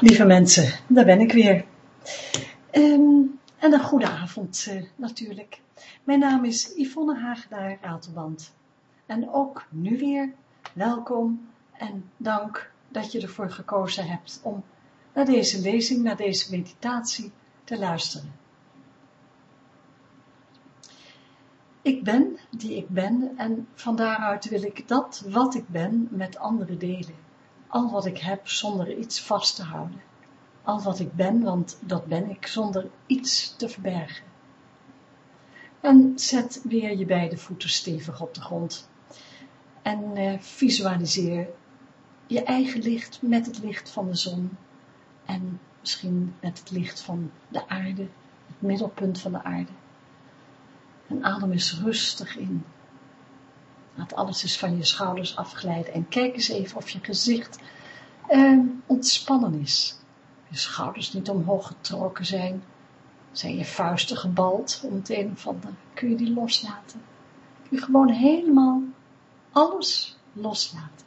lieve mensen, daar ben ik weer. Ehm, en een goede avond uh, natuurlijk. Mijn naam is Yvonne Hagenaar Ratelband. En ook nu weer welkom en dank dat je ervoor gekozen hebt om naar deze lezing, naar deze meditatie te luisteren. Ik ben die ik ben en van daaruit wil ik dat wat ik ben met anderen delen al wat ik heb zonder iets vast te houden. Al wat ik ben, want dat ben ik, zonder iets te verbergen. En zet weer je beide voeten stevig op de grond. En eh, visualiseer je eigen licht met het licht van de zon. En misschien met het licht van de aarde, het middelpunt van de aarde. En adem eens rustig in. Laat alles eens van je schouders afglijden en kijk eens even of je gezicht eh, ontspannen is. Je schouders niet omhoog getrokken zijn. Zijn je vuisten gebald om het een of ander. Kun je die loslaten. Kun je gewoon helemaal alles loslaten.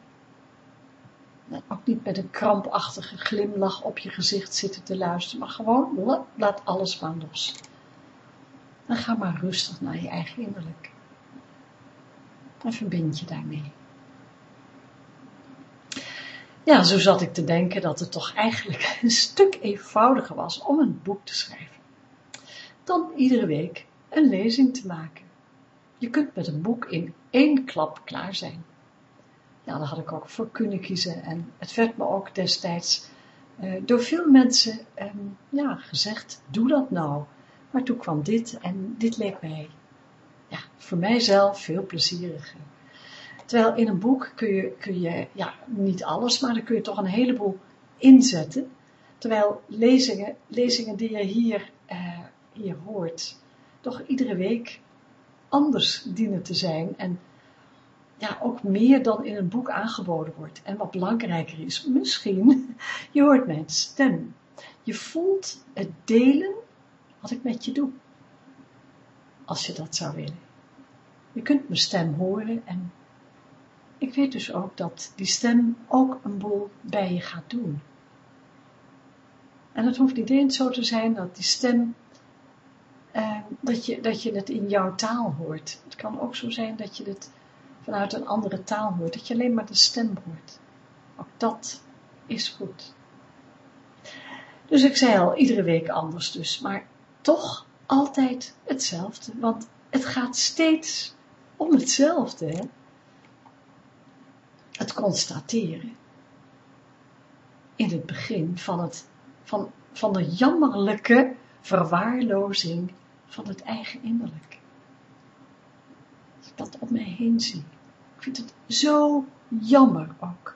En ook niet met een krampachtige glimlach op je gezicht zitten te luisteren, maar gewoon laat alles maar los. En ga maar rustig naar je eigen innerlijk en verbind je daarmee. Ja, zo zat ik te denken dat het toch eigenlijk een stuk eenvoudiger was om een boek te schrijven. Dan iedere week een lezing te maken. Je kunt met een boek in één klap klaar zijn. Ja, daar had ik ook voor kunnen kiezen en het werd me ook destijds uh, door veel mensen um, ja, gezegd, doe dat nou. Maar toen kwam dit en dit leek mij voor mijzelf veel plezieriger. Terwijl in een boek kun je, kun je, ja, niet alles, maar dan kun je toch een heleboel inzetten. Terwijl lezingen, lezingen die je hier, uh, hier hoort, toch iedere week anders dienen te zijn en ja, ook meer dan in een boek aangeboden wordt. En wat belangrijker is, misschien, je hoort mijn stem. Je voelt het delen wat ik met je doe. Als je dat zou willen. Je kunt mijn stem horen en ik weet dus ook dat die stem ook een boel bij je gaat doen. En het hoeft niet eens zo te zijn dat die stem, eh, dat, je, dat je het in jouw taal hoort. Het kan ook zo zijn dat je het vanuit een andere taal hoort, dat je alleen maar de stem hoort. Ook dat is goed. Dus ik zei al, iedere week anders dus, maar toch altijd hetzelfde, want het gaat steeds om hetzelfde, hè? het constateren in het begin van, het, van, van de jammerlijke verwaarlozing van het eigen innerlijk. Als dat om mij heen zie. Ik vind het zo jammer ook.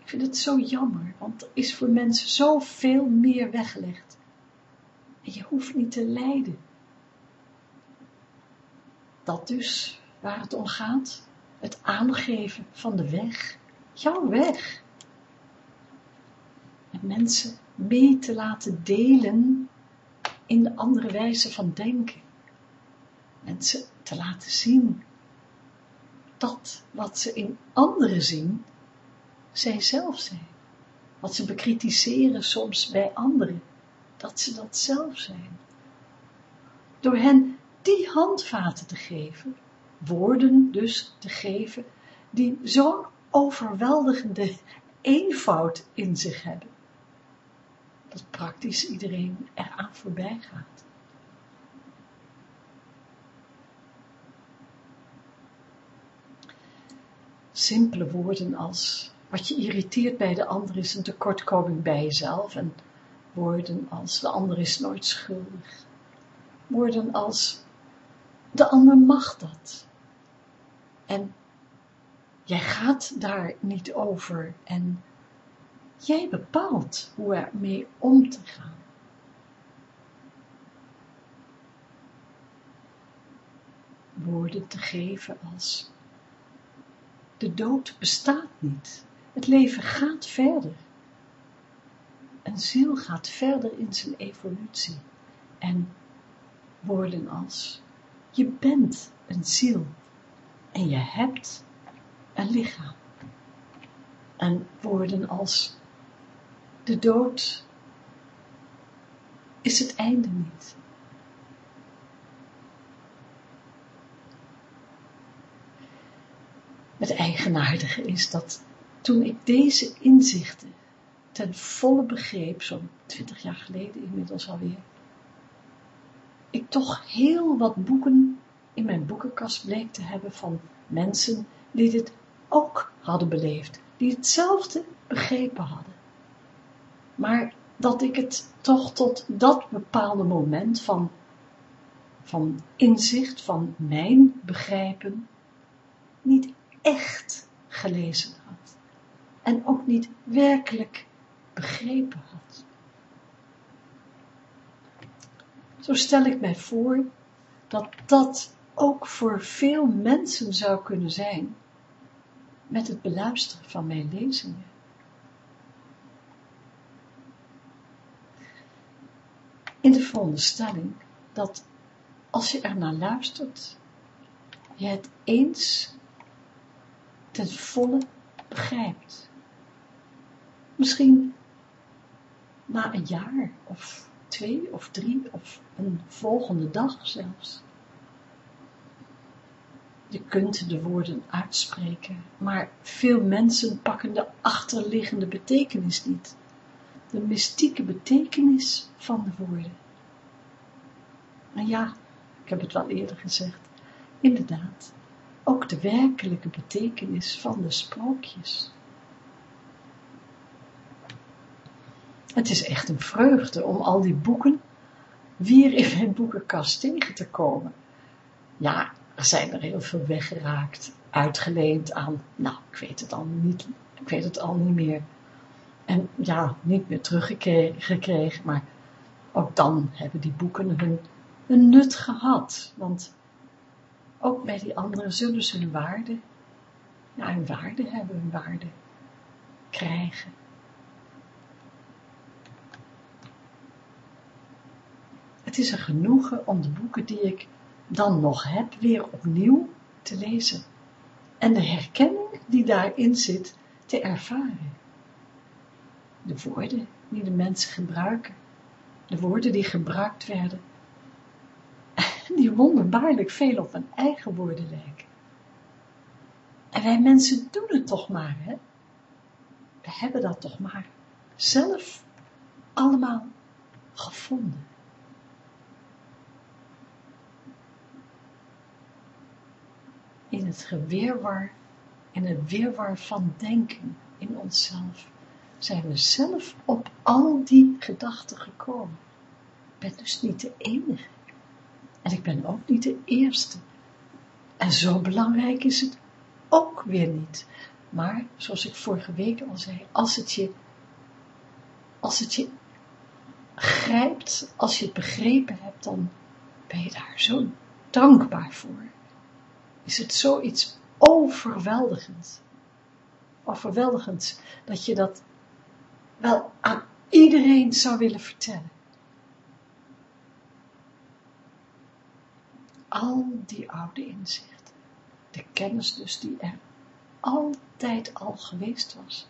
Ik vind het zo jammer, want er is voor mensen zoveel meer weggelegd. En je hoeft niet te lijden. Dat dus, waar het om gaat, het aangeven van de weg, jouw weg. En mensen mee te laten delen in de andere wijze van denken. Mensen te laten zien dat wat ze in anderen zien, zij zelf zijn. Wat ze bekritiseren soms bij anderen, dat ze dat zelf zijn. Door hen die handvaten te geven, woorden dus te geven, die zo'n overweldigende eenvoud in zich hebben, dat praktisch iedereen eraan voorbij gaat. Simpele woorden als, wat je irriteert bij de ander is een tekortkoming bij jezelf, en woorden als, de ander is nooit schuldig. Woorden als, de ander mag dat. En jij gaat daar niet over en jij bepaalt hoe er mee om te gaan. Woorden te geven als de dood bestaat niet. Het leven gaat verder. Een ziel gaat verder in zijn evolutie. En woorden als je bent een ziel en je hebt een lichaam. En woorden als de dood is het einde niet. Het eigenaardige is dat toen ik deze inzichten ten volle begreep, zo'n twintig jaar geleden inmiddels alweer, ik toch heel wat boeken in mijn boekenkast bleek te hebben van mensen die dit ook hadden beleefd, die hetzelfde begrepen hadden. Maar dat ik het toch tot dat bepaalde moment van, van inzicht, van mijn begrijpen, niet echt gelezen had. En ook niet werkelijk begrepen had. Zo stel ik mij voor dat dat ook voor veel mensen zou kunnen zijn met het beluisteren van mijn lezingen. In de veronderstelling dat als je er naar luistert, je het eens ten volle begrijpt. Misschien na een jaar of twee of drie of een volgende dag zelfs. Je kunt de woorden uitspreken, maar veel mensen pakken de achterliggende betekenis niet. De mystieke betekenis van de woorden. En ja, ik heb het wel eerder gezegd, inderdaad, ook de werkelijke betekenis van de sprookjes. Het is echt een vreugde om al die boeken weer in mijn boekenkast tegen te komen. Ja, er zijn er heel veel weggeraakt, uitgeleend aan, nou, ik weet het al niet, ik weet het al niet meer. En ja, niet meer teruggekregen, maar ook dan hebben die boeken hun, nut gehad. Want ook bij die anderen zullen ze hun waarde, ja, hun waarde hebben, hun waarde krijgen. Is een genoegen om de boeken die ik dan nog heb weer opnieuw te lezen en de herkenning die daarin zit te ervaren. De woorden die de mensen gebruiken, de woorden die gebruikt werden, die wonderbaarlijk veel op hun eigen woorden lijken. En wij mensen doen het toch maar, hè? We hebben dat toch maar zelf allemaal gevonden. In het gewirwar, in het wirwar van denken in onszelf, zijn we zelf op al die gedachten gekomen. Ik ben dus niet de enige. En ik ben ook niet de eerste. En zo belangrijk is het ook weer niet. Maar, zoals ik vorige week al zei, als het je, als het je grijpt, als je het begrepen hebt, dan ben je daar zo dankbaar voor is het zoiets overweldigends. Overweldigends, dat je dat wel aan iedereen zou willen vertellen. Al die oude inzichten, de kennis dus die er altijd al geweest was,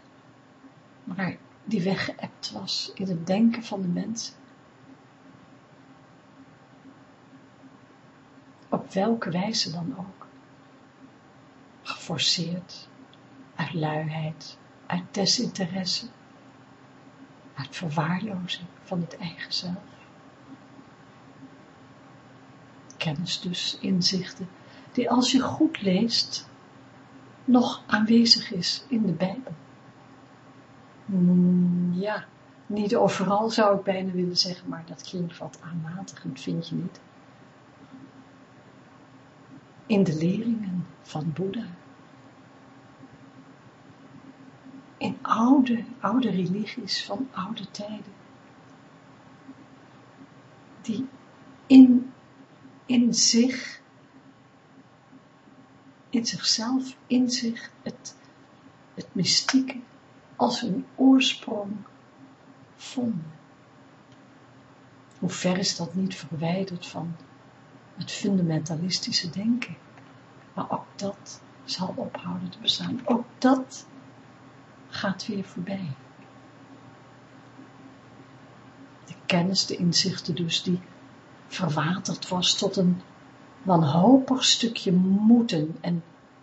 maar die weggeëpt was in het denken van de mensen. Op welke wijze dan ook geforceerd, uit luiheid, uit desinteresse, uit verwaarlozing van het eigen zelf. Kennis dus, inzichten, die als je goed leest, nog aanwezig is in de Bijbel. Hmm, ja, niet overal zou ik bijna willen zeggen, maar dat klinkt wat aanmatigend, vind je niet? In de leringen van Boeddha. In oude, oude religies van oude tijden, die in, in zich, in zichzelf, in zich het, het mystieke als een oorsprong vonden. Hoe ver is dat niet verwijderd van het fundamentalistische denken? Maar ook dat zal ophouden te bestaan. Ook dat gaat weer voorbij. kennis, de inzichten dus, die verwaterd was tot een wanhopig stukje moeten en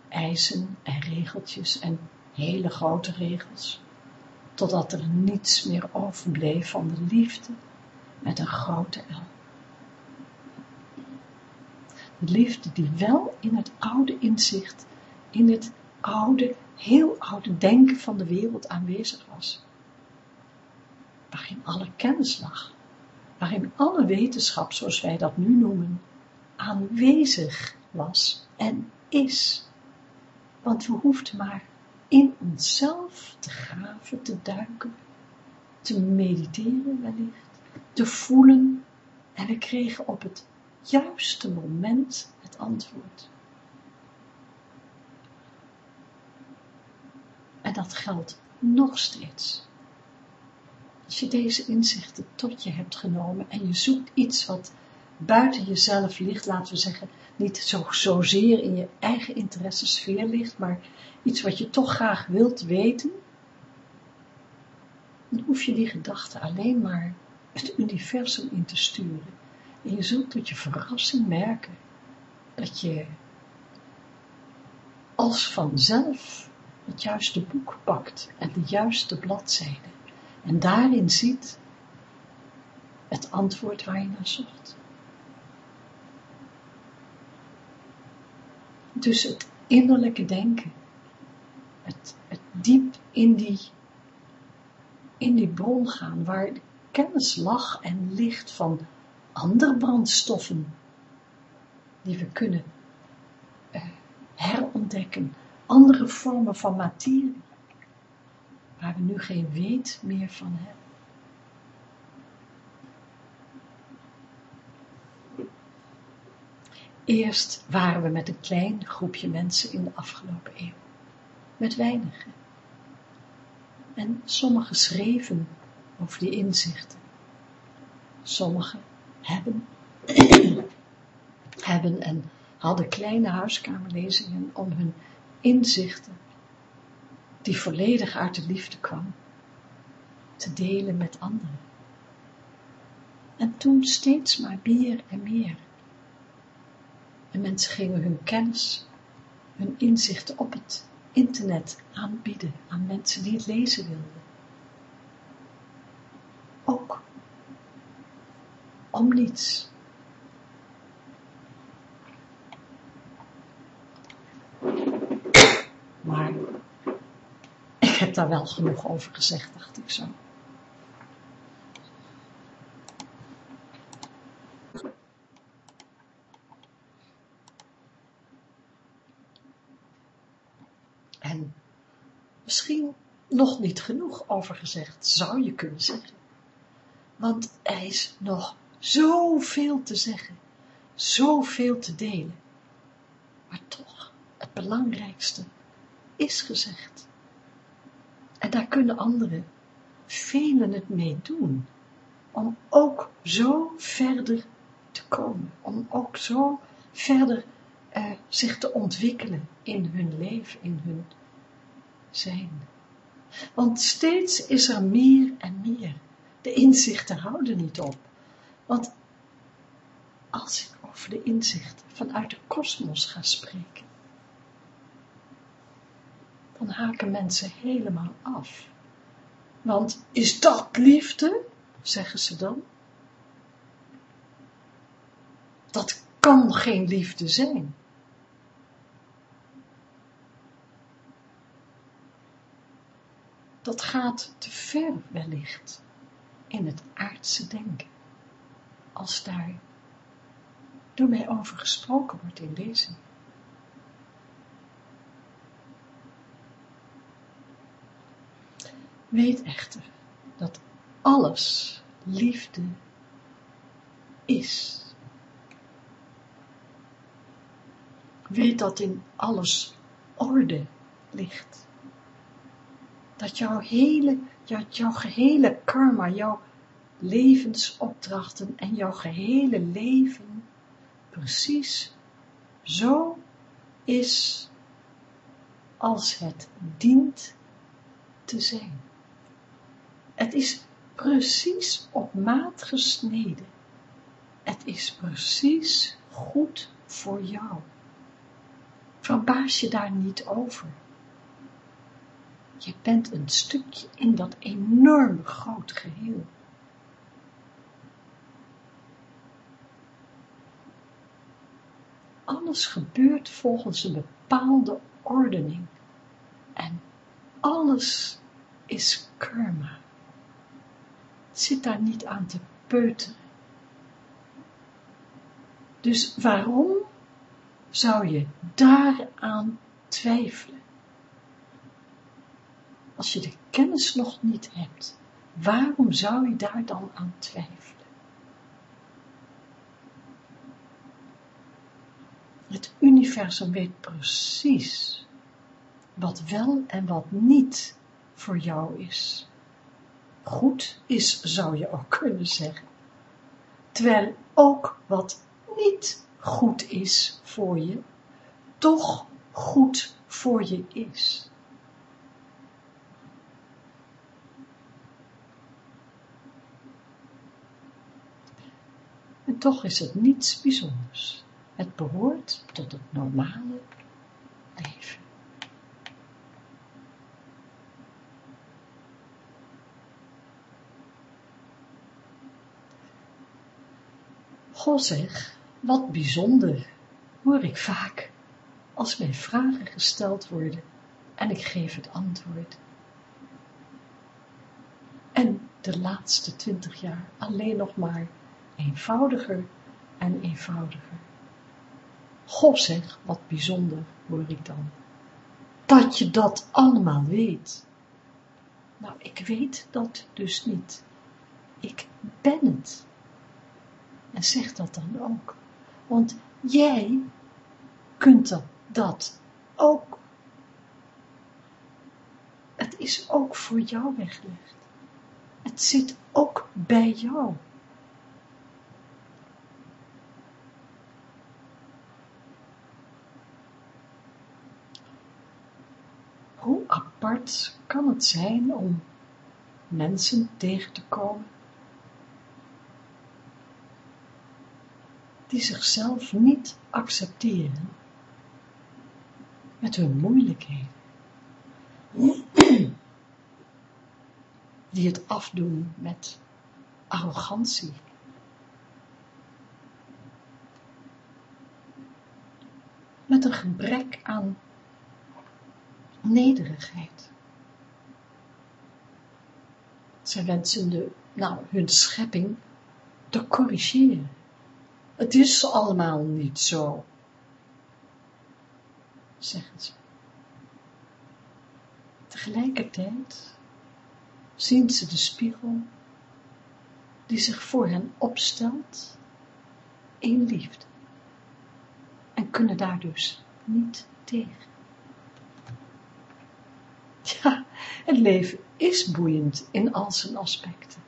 eisen en regeltjes en hele grote regels, totdat er niets meer overbleef van de liefde met een grote L. De liefde die wel in het oude inzicht, in het oude, heel oude denken van de wereld aanwezig was. Waarin alle kennis lag, waarin alle wetenschap, zoals wij dat nu noemen, aanwezig was en is. Want we hoefden maar in onszelf te graven, te duiken, te mediteren wellicht, te voelen en we kregen op het juiste moment het antwoord. En dat geldt nog steeds. Als je deze inzichten tot je hebt genomen en je zoekt iets wat buiten jezelf ligt, laten we zeggen, niet zo, zozeer in je eigen interessesfeer ligt, maar iets wat je toch graag wilt weten, dan hoef je die gedachte alleen maar het universum in te sturen. En je zult tot je verrassing merken dat je als vanzelf het juiste boek pakt en de juiste bladzijde en daarin ziet het antwoord waar je naar zocht. Dus het innerlijke denken, het, het diep in die, in die bron gaan, waar kennis lag en ligt van andere brandstoffen, die we kunnen uh, herontdekken, andere vormen van materie, waar we nu geen weet meer van hebben. Eerst waren we met een klein groepje mensen in de afgelopen eeuw, met weinigen. En sommigen schreven over die inzichten. Sommigen hebben, hebben en hadden kleine huiskamerlezingen om hun inzichten, die volledig uit de liefde kwam, te delen met anderen. En toen steeds maar meer en meer. En mensen gingen hun kennis, hun inzichten op het internet aanbieden aan mensen die het lezen wilden. Ook om niets. Maar heb daar wel genoeg over gezegd, dacht ik zo. En misschien nog niet genoeg over gezegd, zou je kunnen zeggen. Want er is nog zoveel te zeggen, zoveel te delen. Maar toch, het belangrijkste is gezegd. Daar kunnen anderen, velen het mee doen, om ook zo verder te komen, om ook zo verder eh, zich te ontwikkelen in hun leven, in hun zijn. Want steeds is er meer en meer. De inzichten houden niet op. Want als ik over de inzichten vanuit de kosmos ga spreken, haken mensen helemaal af. Want is dat liefde? zeggen ze dan. Dat kan geen liefde zijn. Dat gaat te ver wellicht in het aardse denken als daar door mij over gesproken wordt in deze. Weet echter dat alles liefde is. Weet dat in alles orde ligt. Dat jouw hele, jouw, gehele karma, jouw levensopdrachten en jouw gehele leven precies zo is als het dient te zijn. Het is precies op maat gesneden. Het is precies goed voor jou. Verbaas je daar niet over. Je bent een stukje in dat enorm groot geheel. Alles gebeurt volgens een bepaalde ordening. En alles is karma. Zit daar niet aan te peuteren. Dus waarom zou je daaraan twijfelen? Als je de kennis nog niet hebt, waarom zou je daar dan aan twijfelen? Het universum weet precies wat wel en wat niet voor jou is. Goed is, zou je ook kunnen zeggen. Terwijl ook wat niet goed is voor je, toch goed voor je is. En toch is het niets bijzonders. Het behoort tot het normale leven. Goh zeg, wat bijzonder, hoor ik vaak, als mij vragen gesteld worden en ik geef het antwoord. En de laatste twintig jaar alleen nog maar eenvoudiger en eenvoudiger. Goh zeg, wat bijzonder, hoor ik dan. Dat je dat allemaal weet. Nou, ik weet dat dus niet. Ik ben het. En zeg dat dan ook. Want jij kunt dat, dat ook. Het is ook voor jou weggelegd. Het zit ook bij jou. Hoe apart kan het zijn om mensen tegen te komen die zichzelf niet accepteren met hun moeilijkheden, die het afdoen met arrogantie, met een gebrek aan nederigheid. Zij wensen de, nou, hun schepping te corrigeren. Het is allemaal niet zo, zeggen ze. Tegelijkertijd zien ze de spiegel die zich voor hen opstelt in liefde en kunnen daar dus niet tegen. Ja, het leven is boeiend in al zijn aspecten.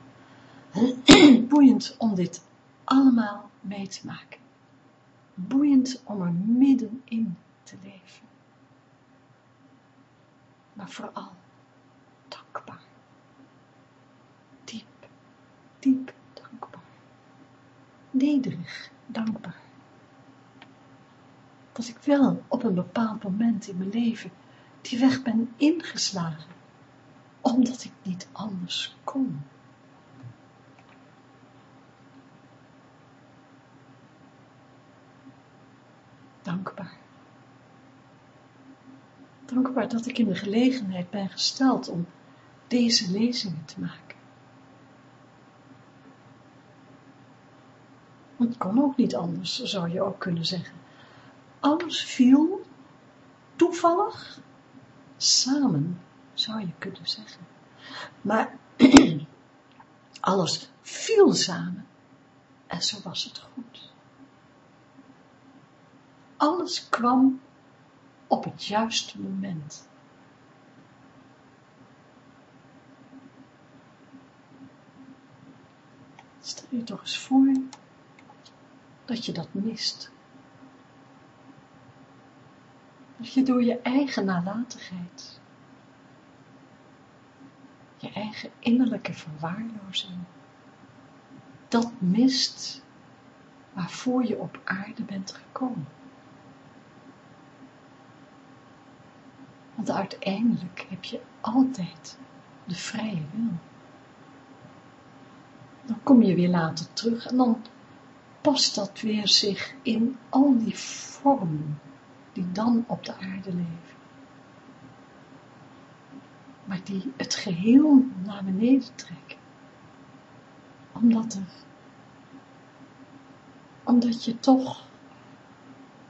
boeiend om dit allemaal mee te maken. Boeiend om er middenin te leven. Maar vooral dankbaar. Diep, diep dankbaar. Nederig dankbaar. Dat ik wel op een bepaald moment in mijn leven die weg ben ingeslagen, omdat ik niet anders kon. Dankbaar. Dankbaar dat ik in de gelegenheid ben gesteld om deze lezingen te maken. Het kon ook niet anders, zou je ook kunnen zeggen. Alles viel toevallig samen, zou je kunnen zeggen. Maar alles viel samen en zo was het goed alles kwam op het juiste moment. Stel je toch eens voor dat je dat mist. Dat je door je eigen nalatigheid, je eigen innerlijke verwaarlozing. Dat mist waarvoor je op aarde bent gekomen. Want uiteindelijk heb je altijd de vrije wil. Dan kom je weer later terug en dan past dat weer zich in al die vormen die dan op de aarde leven. Maar die het geheel naar beneden trekken. Omdat er, omdat je toch,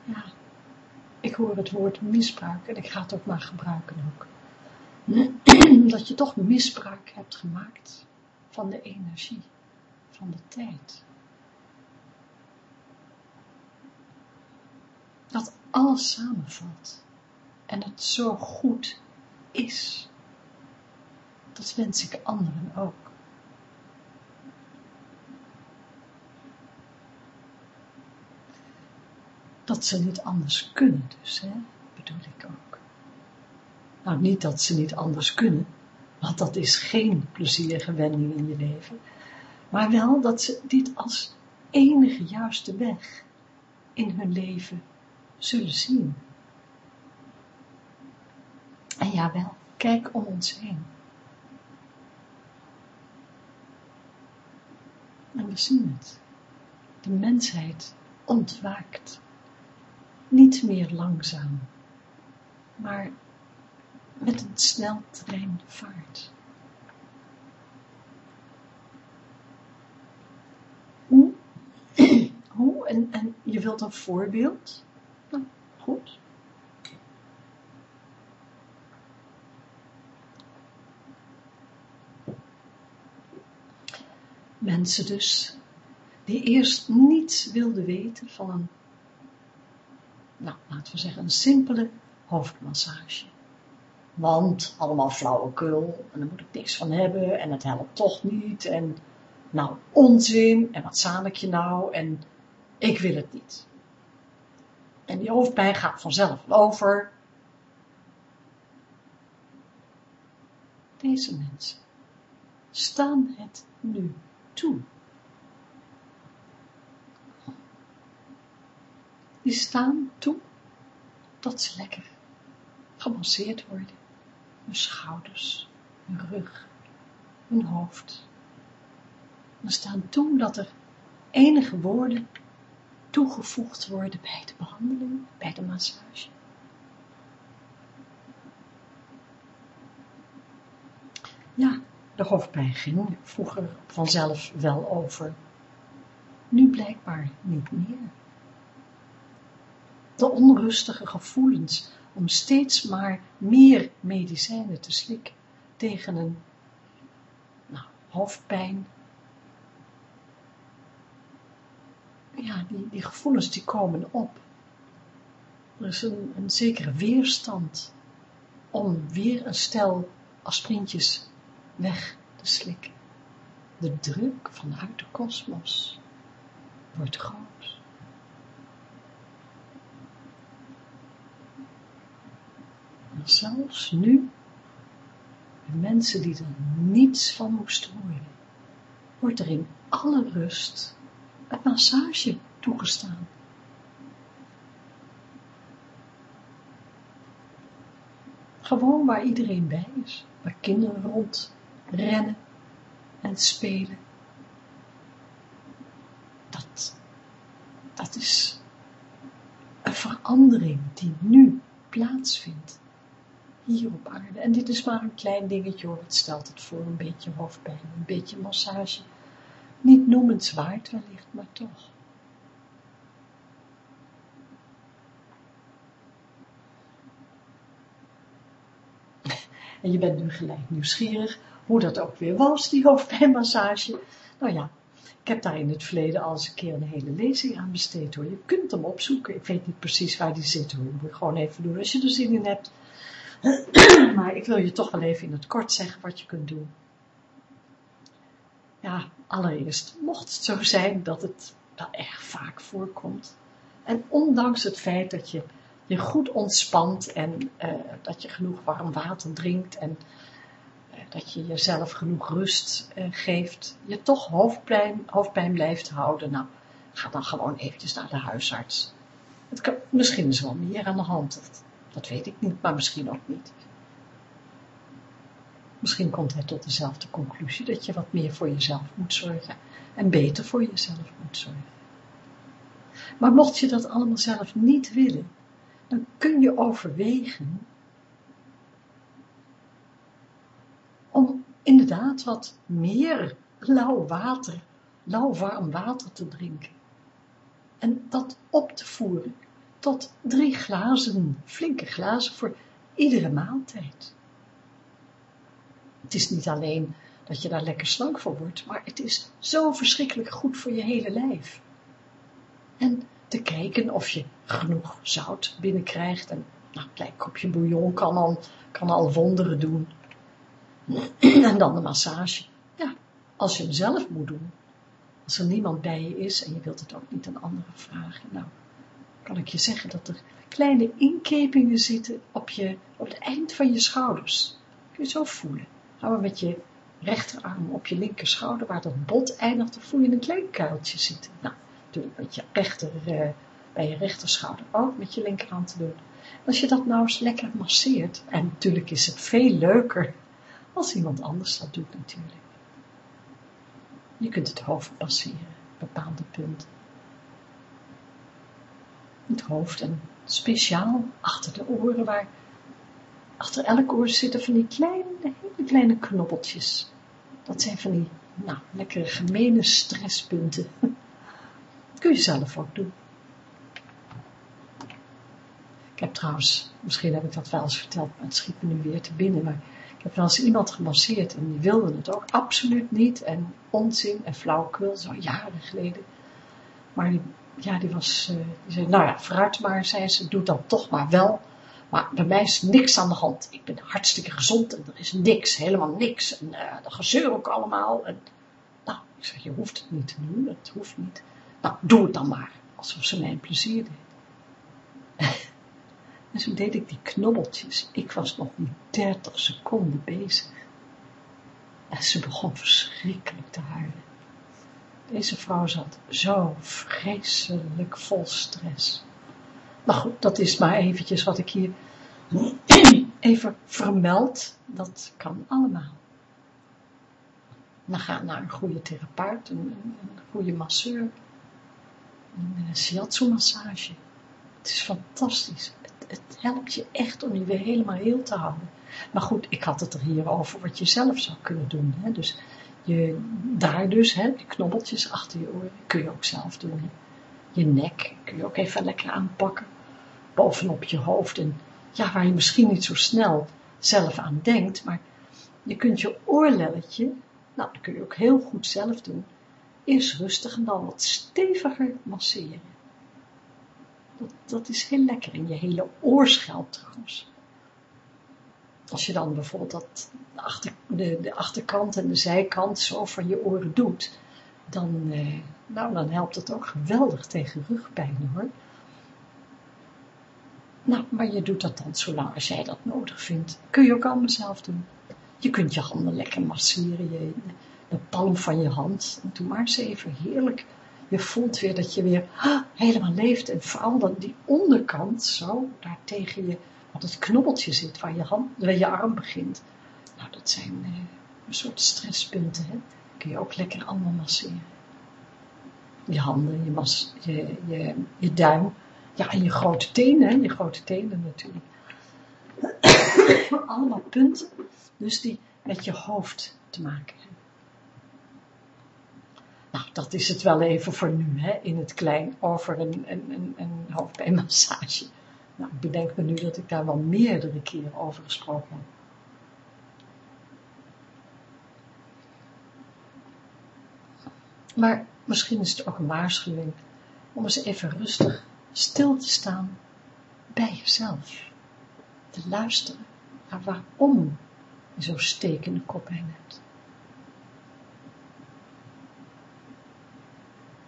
ja, ik hoor het woord misbruik en ik ga het ook maar gebruiken ook. Dat je toch misbruik hebt gemaakt van de energie, van de tijd. Dat alles samenvalt en het zo goed is. Dat wens ik anderen ook. Dat ze niet anders kunnen dus, hè, bedoel ik ook. Nou, niet dat ze niet anders kunnen, want dat is geen plezierige wending in je leven, maar wel dat ze dit als enige juiste weg in hun leven zullen zien. En jawel, kijk om ons heen. En we zien het. De mensheid ontwaakt. Niet meer langzaam, maar met een sneltreinvaart. Hoe? Hoe? En, en je wilt een voorbeeld? Nou, goed. Mensen dus, die eerst niets wilden weten van een, nou, laten we zeggen, een simpele hoofdmassage. Want allemaal flauwekul, en daar moet ik niks van hebben, en het helpt toch niet, en nou, onzin, en wat zaal ik je nou, en ik wil het niet. En die hoofdpijn gaat vanzelf over. Deze mensen staan het nu toe. Die staan toe dat ze lekker gemasseerd worden. Hun schouders, hun rug, hun hoofd. We staan toe dat er enige woorden toegevoegd worden bij de behandeling, bij de massage. Ja, de hoofdpijn ging vroeger vanzelf wel over. Nu blijkbaar niet meer. De onrustige gevoelens om steeds maar meer medicijnen te slikken tegen een nou, hoofdpijn ja, die, die gevoelens die komen op. Er is een, een zekere weerstand om weer een stel aspirintjes weg te slikken. De druk vanuit de kosmos wordt groot. Zelfs nu, de mensen die er niets van moesten horen, wordt er in alle rust een massage toegestaan. Gewoon waar iedereen bij is, waar kinderen rond rennen en spelen. Dat, dat is een verandering die nu plaatsvindt, hier op aarde. En dit is maar een klein dingetje hoor, het stelt het voor, een beetje hoofdpijn, een beetje massage niet noemenswaard wellicht, maar toch. En je bent nu gelijk nieuwsgierig hoe dat ook weer was, die hoofdpijnmassage. Nou ja, ik heb daar in het verleden al eens een keer een hele lezing aan besteed hoor. Je kunt hem opzoeken. Ik weet niet precies waar die zit hoor. Je moet gewoon even doen als je er zin in hebt. Maar ik wil je toch wel even in het kort zeggen wat je kunt doen. Ja, allereerst, mocht het zo zijn dat het wel erg vaak voorkomt. En ondanks het feit dat je je goed ontspant en uh, dat je genoeg warm water drinkt en uh, dat je jezelf genoeg rust eh, geeft, je toch hoofdpijn, hoofdpijn blijft houden, nou, ga dan gewoon eventjes naar de huisarts. Het misschien is er wel meer aan de hand, dat, weet ik niet, maar misschien ook niet. Misschien komt hij tot dezelfde conclusie, dat je wat meer voor jezelf moet zorgen en beter voor jezelf moet zorgen. Maar mocht je dat allemaal zelf niet willen, dan kun je overwegen om inderdaad wat meer lauw water, lauw warm water te drinken. En dat op te voeren tot drie glazen, flinke glazen voor iedere maaltijd. Het is niet alleen dat je daar lekker slank voor wordt, maar het is zo verschrikkelijk goed voor je hele lijf. En te kijken of je genoeg zout binnenkrijgt. En nou, een klein kopje bouillon kan al, kan al wonderen doen. En dan de massage. Ja, als je hem zelf moet doen. Als er niemand bij je is en je wilt het ook niet aan anderen vragen. Nou, kan ik je zeggen dat er kleine inkepingen zitten op, je, op het eind van je schouders. Kun je zo voelen. Hou maar met je rechterarm op je linker schouder, waar dat bot eindigt, dan voel je een klein kuiltje zitten. Nou, natuurlijk met je rechter, uh, bij je rechterschouder ook met je linkerhand te doen. Als je dat nou eens lekker masseert, en natuurlijk is het veel leuker als iemand anders dat doet natuurlijk. Je kunt het hoofd masseren, bepaalde punten. Het hoofd en speciaal achter de oren, waar achter elk oor zitten van die kleine, hele kleine knobbeltjes. Dat zijn van die, nou, lekkere gemene stresspunten. Dat kun je zelf ook doen. Ik heb trouwens, misschien heb ik dat wel eens verteld, maar het schiet me nu weer te binnen, maar ik heb wel eens iemand gemasseerd en die wilde het ook absoluut niet en onzin en flauwekul, zo jaren geleden. Maar ja, die was, die zei, nou ja, vooruit maar, zei ze, doe dat toch maar wel. Maar bij mij is niks aan de hand. Ik ben hartstikke gezond en er is niks, helemaal niks. En uh, dat gezeur ook allemaal. En, nou, ik zeg, je hoeft het niet te doen, dat hoeft niet. Nou, doe het dan maar, alsof ze mij een plezier deed. en zo deed ik die knobbeltjes. Ik was nog niet 30 seconden bezig. En ze begon verschrikkelijk te huilen. Deze vrouw zat zo vreselijk vol stress. Maar goed, dat is maar eventjes wat ik hier even vermeld. Dat kan allemaal. Dan ga naar een goede therapeut, een, een goede masseur, een shiatsu massage. Het is fantastisch. Het, het, helpt je echt om je weer helemaal heel te houden. Maar goed, ik had het er hier over wat je zelf zou kunnen doen. Hè? Dus je, daar dus, hè, die knobbeltjes achter je oren, kun je ook zelf doen. Je nek kun je ook even lekker aanpakken bovenop je hoofd en ja, waar je misschien niet zo snel zelf aan denkt, maar je kunt je oorlelletje, nou, dat kun je ook heel goed zelf doen, eerst rustig en dan wat steviger masseren. Dat, dat is heel lekker in je hele oorschelp trouwens. Als je dan bijvoorbeeld dat, de, achter, de, de achterkant en de zijkant zo van je oren doet, dan, eh, nou, dan helpt het ook geweldig tegen rugpijn hoor. Nou, maar je doet dat dan zolang als jij dat nodig vindt. Kun je ook allemaal zelf doen. Je kunt je handen lekker masseren, je, de palm van je hand. Doe maar eens even heerlijk. Je voelt weer dat je weer ah, helemaal leeft. En vooral dat die onderkant, zo, daar tegen je, het knobbeltje zit, waar je, hand, waar je arm begint. Nou, dat zijn eh, een soort stresspunten, hè. Kun je ook lekker allemaal masseren. Je handen, je, mas, je, je, duim, ja, en je grote tenen, je grote tenen natuurlijk. Allemaal punten, dus die met je hoofd te maken hebben. Nou, dat is het wel even voor nu, hè, in het klein, over een, een, een, een hoofdpijnmassage. Nou, ik bedenk me nu dat ik daar wel meerdere keren over gesproken heb. Maar misschien is het ook een waarschuwing om eens even rustig stil te staan bij jezelf. Te luisteren naar waarom je zo'n stekende koppijn hebt.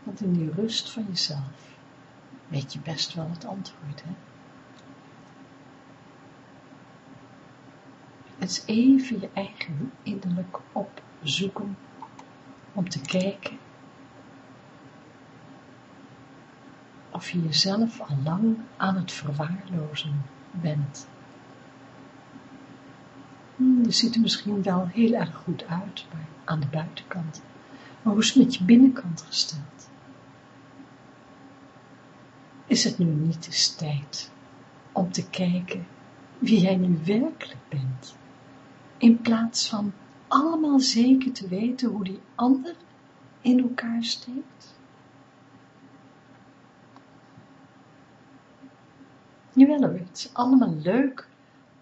Want in die rust van jezelf weet je best wel het antwoord, hè? Eens even je eigen innerlijk opzoeken om te kijken of je jezelf al lang aan het verwaarlozen bent. Hmm, je ziet er misschien wel heel erg goed uit, maar aan de buitenkant. Maar hoe is het met je binnenkant gesteld? Is het nu niet eens tijd om te kijken wie jij nu werkelijk bent, in plaats van allemaal zeker te weten hoe die ander in elkaar steekt? Jawel hoor, het is allemaal leuk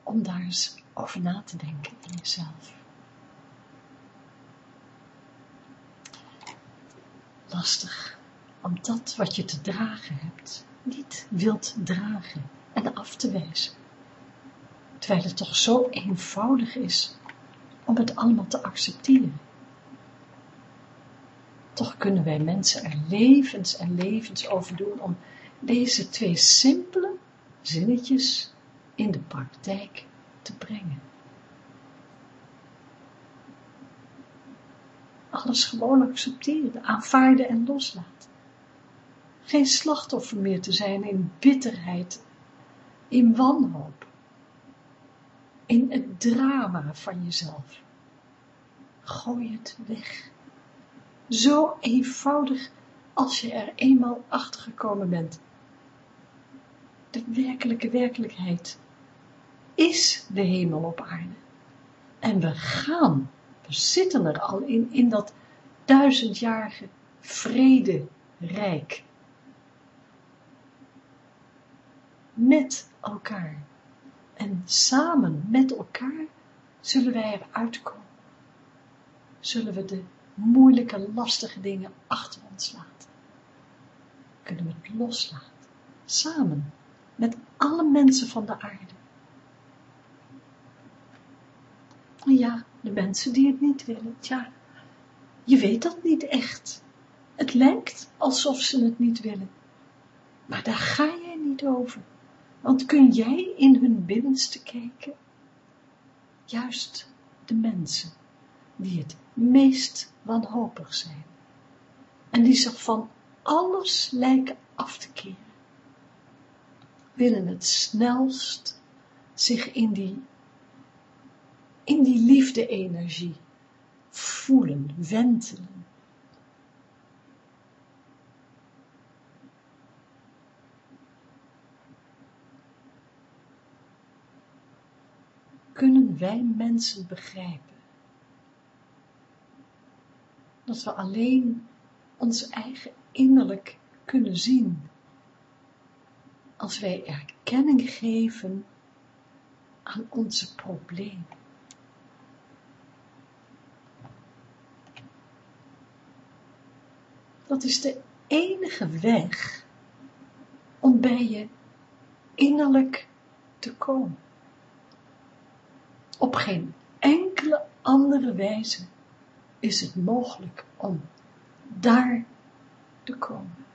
om daar eens over na te denken in jezelf. Lastig, om dat wat je te dragen hebt, niet wilt dragen en af te wijzen. Terwijl het toch zo eenvoudig is om het allemaal te accepteren. Toch kunnen wij mensen er levens en levens over doen om deze twee simpele zinnetjes in de praktijk te brengen. Alles gewoon accepteren, aanvaarden en loslaten. Geen slachtoffer meer te zijn in bitterheid, in wanhoop, in het drama van jezelf. Gooi het weg. Zo eenvoudig als je er eenmaal achter gekomen bent. De werkelijke werkelijkheid is de hemel op aarde. En we gaan, we zitten er al in, in dat duizendjarige vrederijk. Met elkaar. En samen met elkaar zullen wij eruit komen. Zullen we de moeilijke, lastige dingen achter ons laten. Kunnen we het loslaten. Samen. Met alle mensen van de aarde. Ja, de mensen die het niet willen, tja, je weet dat niet echt. Het lijkt alsof ze het niet willen. Maar daar ga jij niet over. Want kun jij in hun binnenste kijken? Juist de mensen die het meest wanhopig zijn. En die zich van alles lijken af te keren. Willen het snelst zich in die in die liefde-energie voelen, wentelen. Kunnen wij mensen begrijpen dat we alleen ons eigen innerlijk kunnen zien als wij erkenning geven aan onze problemen. Dat is de enige weg om bij je innerlijk te komen. Op geen enkele andere wijze is het mogelijk om daar te komen.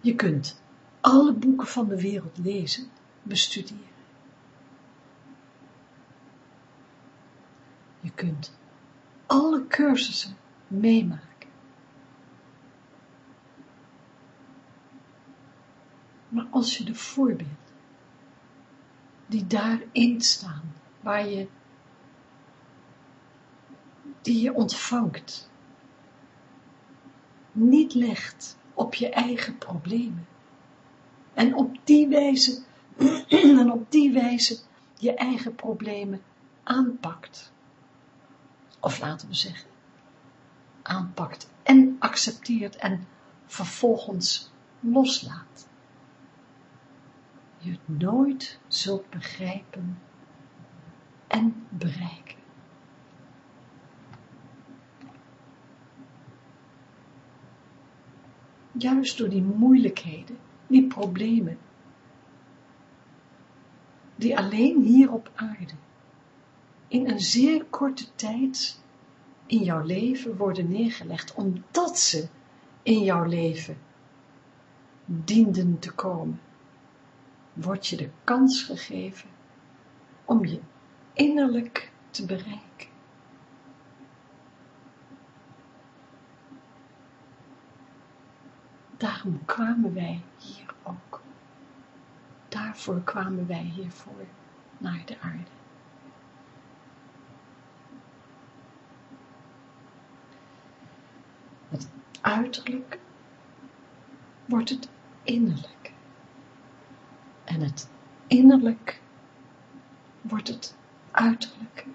Je kunt alle boeken van de wereld lezen, bestuderen. Je kunt alle cursussen meemaken. Maar als je de voorbeelden die daarin staan, waar je, die je ontvangt, niet legt op je eigen problemen, en op die wijze, en op die wijze je eigen problemen aanpakt, of laten we zeggen, aanpakt en accepteert en vervolgens loslaat. Je het nooit zult begrijpen en bereiken. Juist door die moeilijkheden, die problemen, die alleen hier op aarde in een zeer korte tijd in jouw leven worden neergelegd, omdat ze in jouw leven dienden te komen, wordt je de kans gegeven om je innerlijk te bereiken. Daarom kwamen wij hier ook. Daarvoor kwamen wij hiervoor naar de aarde. Het uiterlijk wordt het innerlijk. En het innerlijk wordt het uiterlijk.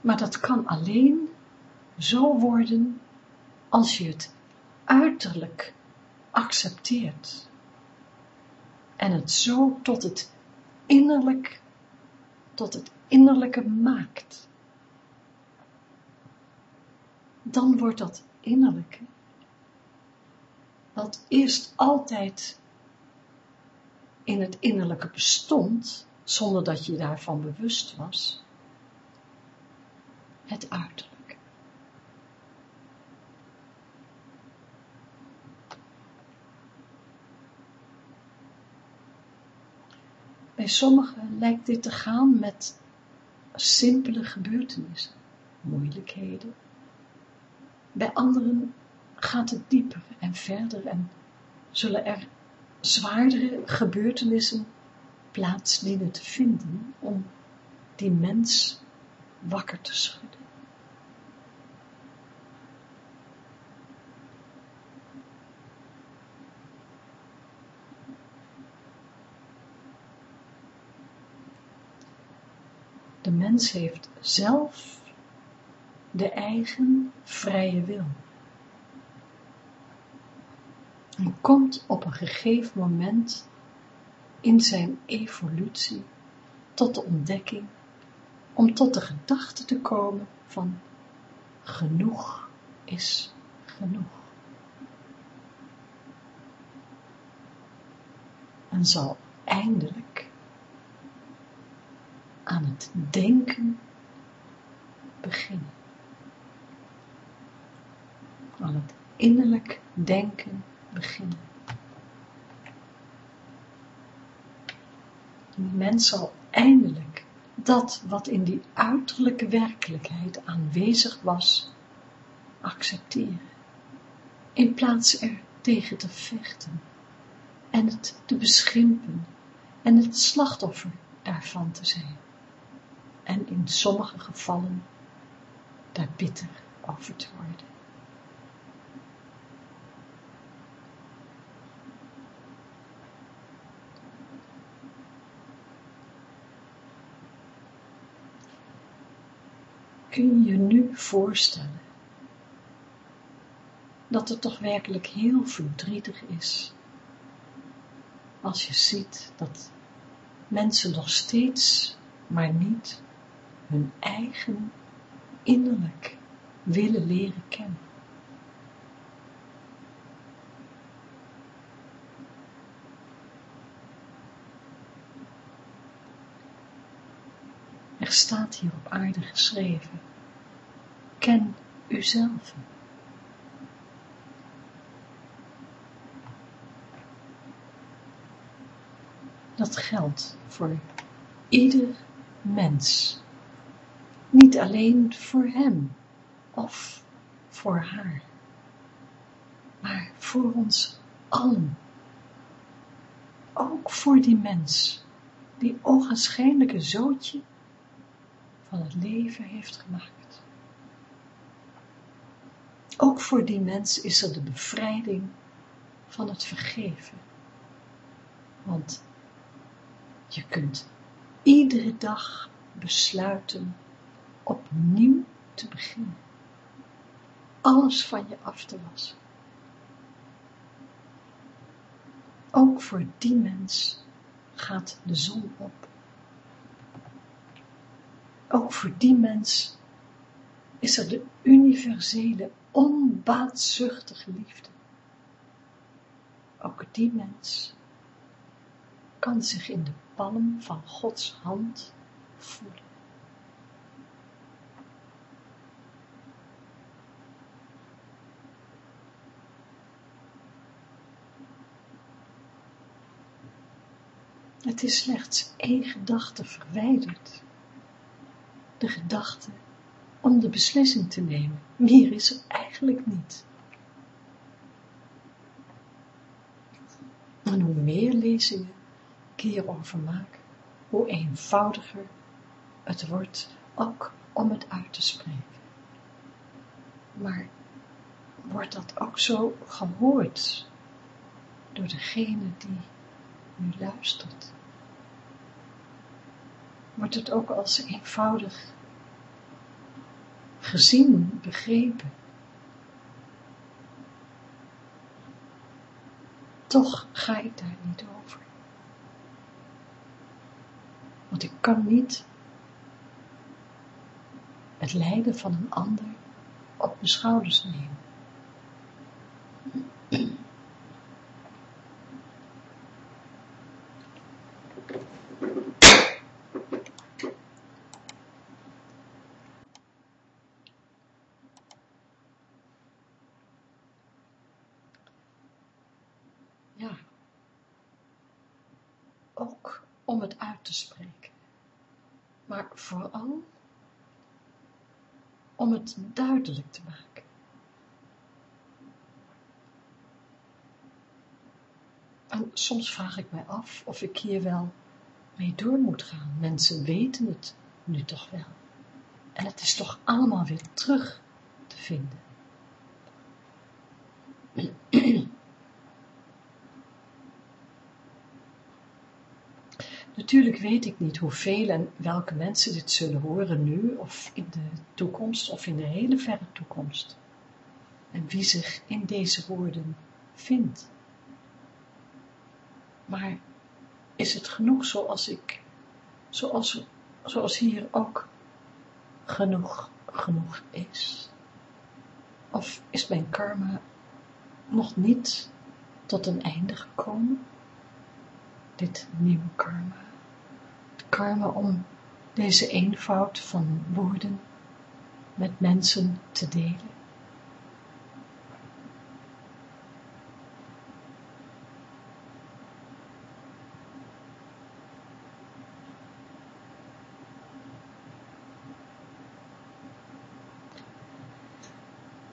Maar dat kan alleen zo worden als je het uiterlijk accepteert en het zo tot het innerlijk, tot het innerlijke maakt. Dan wordt dat innerlijke, wat eerst altijd in het innerlijke bestond, zonder dat je daarvan bewust was, het uiterlijk. Bij sommigen lijkt dit te gaan met simpele gebeurtenissen, moeilijkheden. Bij anderen gaat het dieper en verder en zullen er zwaardere gebeurtenissen plaats dienen te vinden om die mens wakker te schudden. De mens heeft zelf de eigen vrije wil. En komt op een gegeven moment in zijn evolutie tot de ontdekking om tot de gedachte te komen van genoeg is genoeg. En zal eindelijk aan het denken beginnen. Aan het innerlijk denken beginnen. De mens zal eindelijk dat wat in die uiterlijke werkelijkheid aanwezig was, accepteren, in plaats er tegen te vechten en het te beschimpen en het slachtoffer daarvan te zijn en in sommige gevallen daar bitter over te worden. Kun je nu voorstellen dat het toch werkelijk heel verdrietig is als je ziet dat mensen nog steeds maar niet hun eigen innerlijk willen leren kennen. Staat hier op aarde geschreven, ken uzelf. Dat geldt voor ieder mens. Niet alleen voor hem of voor haar, maar voor ons allen. Ook voor die mens, die ogenschijnlijke zootje van het leven heeft gemaakt. Ook voor die mens is er de bevrijding van het vergeven. Want je kunt iedere dag besluiten opnieuw te beginnen. Alles van je af te wassen. Ook voor die mens gaat de zon op. Ook voor die mens is er de universele, onbaatzuchtige liefde. Ook die mens kan zich in de palm van Gods hand voelen. Het is slechts één gedachte verwijderd de gedachte om de beslissing te nemen. Meer is er eigenlijk niet. En hoe meer lezingen ik hierover maak, hoe eenvoudiger het wordt ook om het uit te spreken. Maar wordt dat ook zo gehoord door degene die nu luistert? Wordt het ook als eenvoudig gezien, begrepen? Toch ga ik daar niet over. Want ik kan niet het lijden van een ander op mijn schouders nemen. Ja, ook om het uit te spreken, maar vooral om het duidelijk te maken. En soms vraag ik mij af of ik hier wel mee door moet gaan. Mensen weten het nu toch wel. En het is toch allemaal weer terug te vinden. Natuurlijk weet ik niet hoeveel en welke mensen dit zullen horen nu of in de toekomst of in de hele verre toekomst. En wie zich in deze woorden vindt. Maar is het genoeg zoals ik, zoals, zoals hier ook genoeg, genoeg is? Of is mijn karma nog niet tot een einde gekomen? Dit nieuwe karma. Karma om deze eenvoud van woorden met mensen te delen.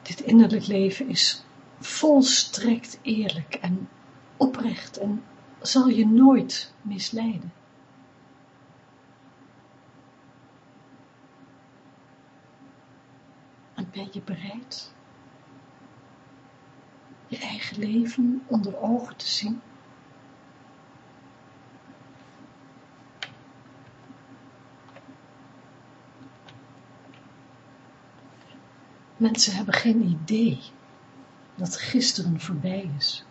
Dit innerlijk leven is volstrekt eerlijk en oprecht en zal je nooit misleiden. Je bereid je eigen leven onder ogen te zien? Mensen hebben geen idee dat gisteren voorbij is.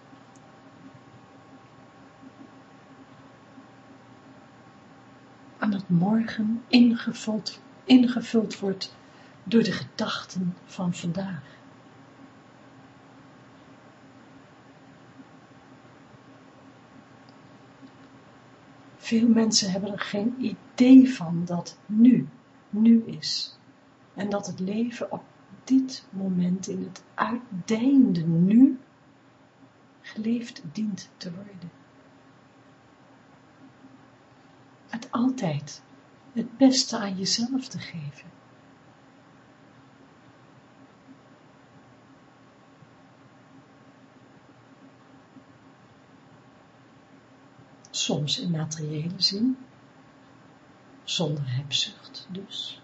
En dat morgen ingevuld, ingevuld wordt door de gedachten van vandaag. Veel mensen hebben er geen idee van dat nu, nu is. En dat het leven op dit moment in het uitdijende nu geleefd dient te worden. Het altijd het beste aan jezelf te geven. Soms in materiële zin, zonder hebzucht dus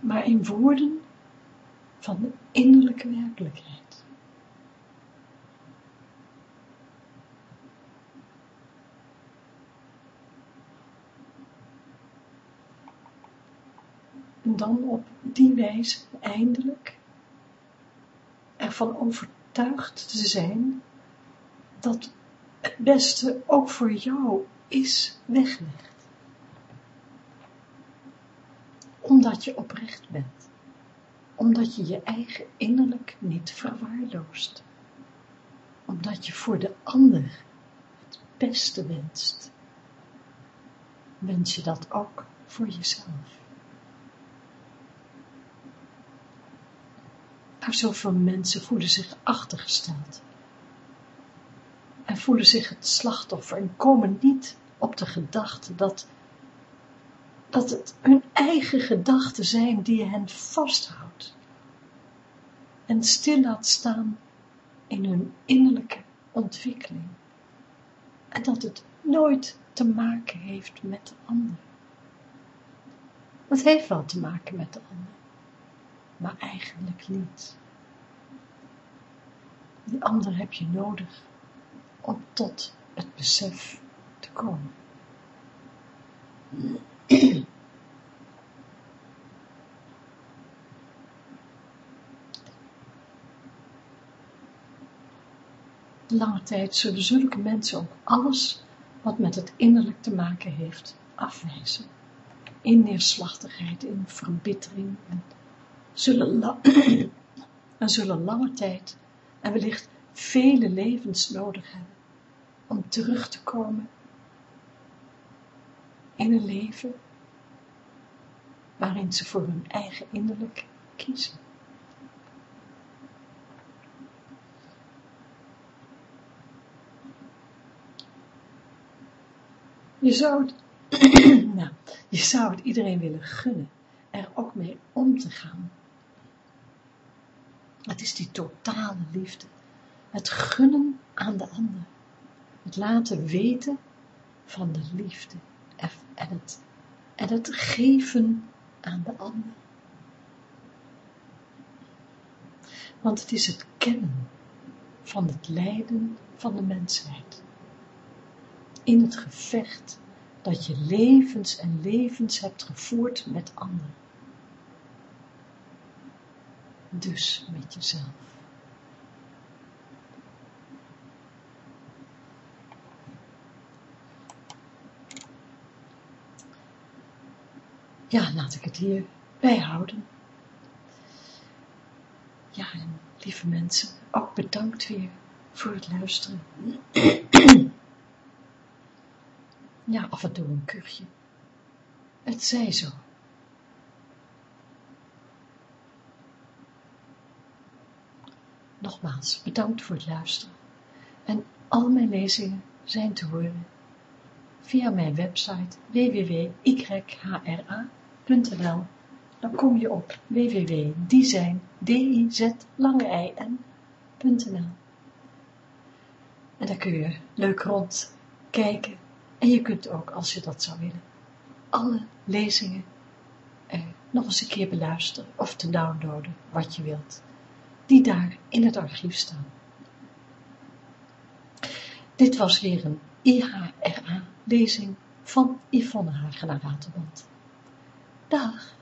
maar in woorden van de innerlijke werkelijkheid. En dan op die wijze eindelijk ervan overtuigd te zijn dat het beste ook voor jou is weggelegd. omdat je oprecht bent, omdat je je eigen innerlijk niet verwaarloost, omdat je voor de ander het beste wenst, wens je dat ook voor jezelf. Maar zoveel mensen voelen zich achtergesteld. En voelen zich het slachtoffer en komen niet op de gedachte dat, dat het hun eigen gedachten zijn die hen vasthoudt en stil laat staan in hun innerlijke ontwikkeling en dat het nooit te maken heeft met de ander. Het heeft wel te maken met de ander, maar eigenlijk niet. Die ander heb je nodig om tot het besef te komen. Lange tijd zullen zulke mensen ook alles wat met het innerlijk te maken heeft afwijzen. In neerslachtigheid, in verbittering en zullen, en zullen lange tijd en wellicht vele levens nodig hebben om terug te komen in een leven waarin ze voor hun eigen innerlijk kiezen. Je zou, het, nou, je zou het iedereen willen gunnen er ook mee om te gaan. Het is die totale liefde. Het gunnen aan de ander. Het laten weten van de liefde. En het, en het geven aan de ander. Want het is het kennen van het lijden van de mensheid. In het gevecht dat je levens en levens hebt gevoerd met anderen. Dus met jezelf. Ja, laat ik het hier bijhouden. Ja, en lieve mensen, ook bedankt weer voor het luisteren. ja, af en toe een kuchje. Het zij zo. Nogmaals, bedankt voor het luisteren. En al mijn lezingen zijn te horen via mijn website www.yhra dan kom je op www.dizijn.nl En dan kun je leuk rond kijken en je kunt ook, als je dat zou willen, alle lezingen eh, nog eens een keer beluisteren of te downloaden, wat je wilt, die daar in het archief staan. Dit was weer een IHRA-lezing van Yvonne Hagenaar Waterband. Dag.